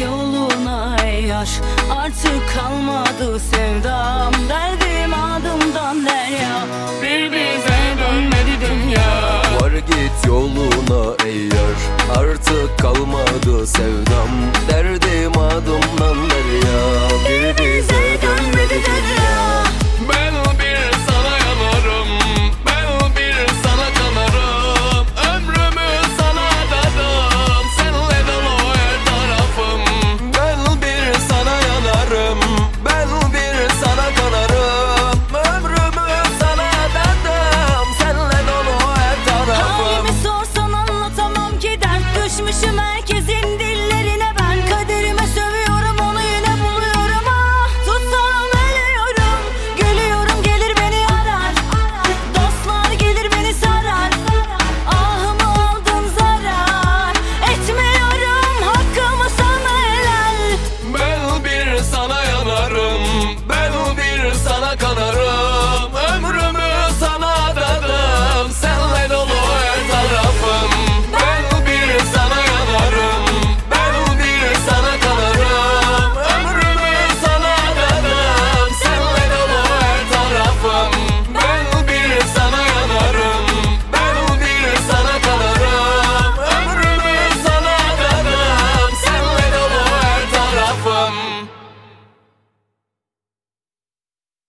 yoluna ey yaş Artık kalmadı sevdam. Derdim adımdan derya Bir bize dönmedi dünya. Var git yoluna ey yar Artık kalmadı sevdam. Derdim